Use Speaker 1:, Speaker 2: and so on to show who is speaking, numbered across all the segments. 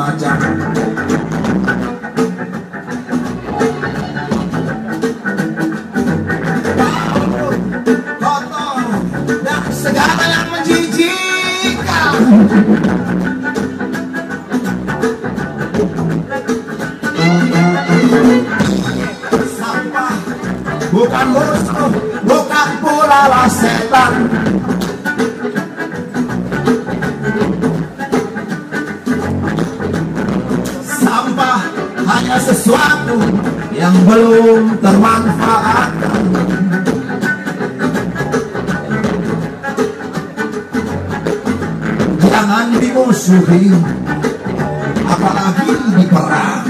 Speaker 1: macam segala yang sampah. Bukan musuh bukan pula setan hanya sesuatu yang belum termanfaatkan jangan dimusuhi apalagi diperangi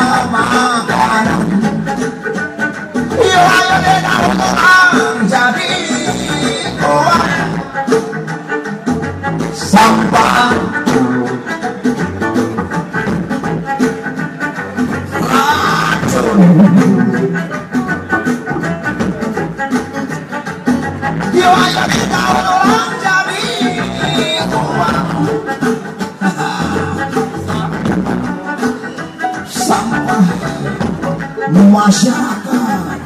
Speaker 1: masyarakat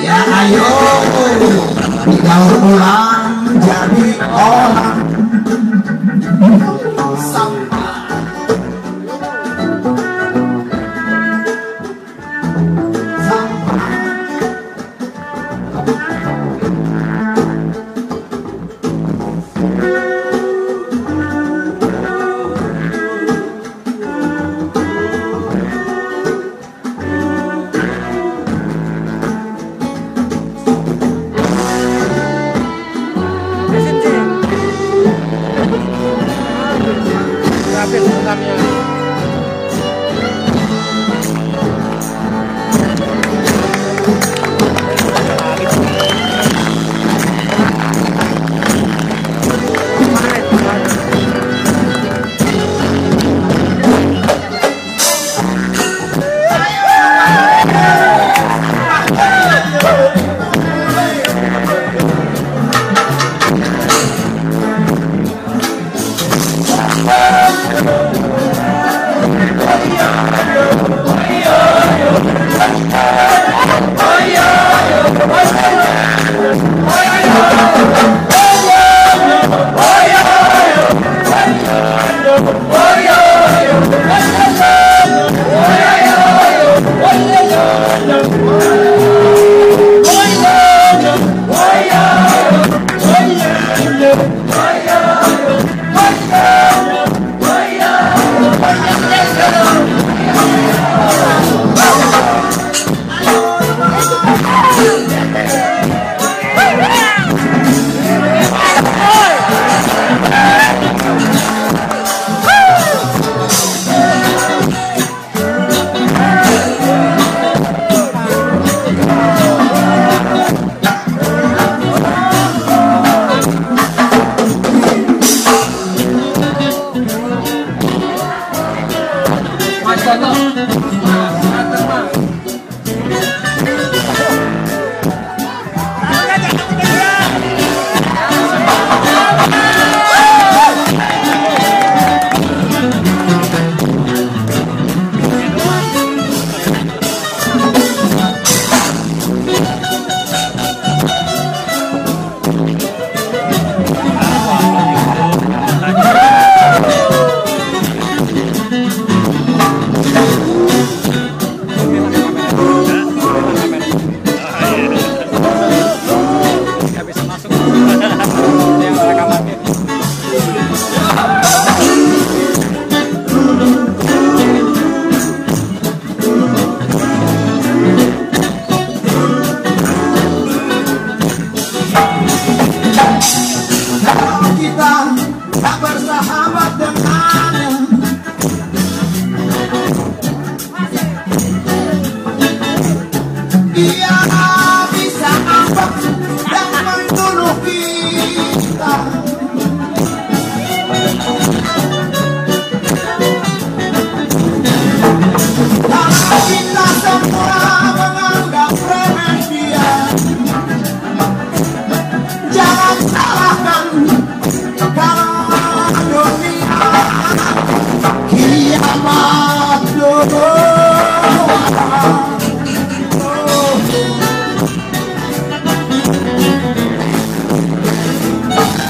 Speaker 1: ya ayo. Didaur ulang jadi orang
Speaker 2: Yeah. Programnya.
Speaker 3: Yang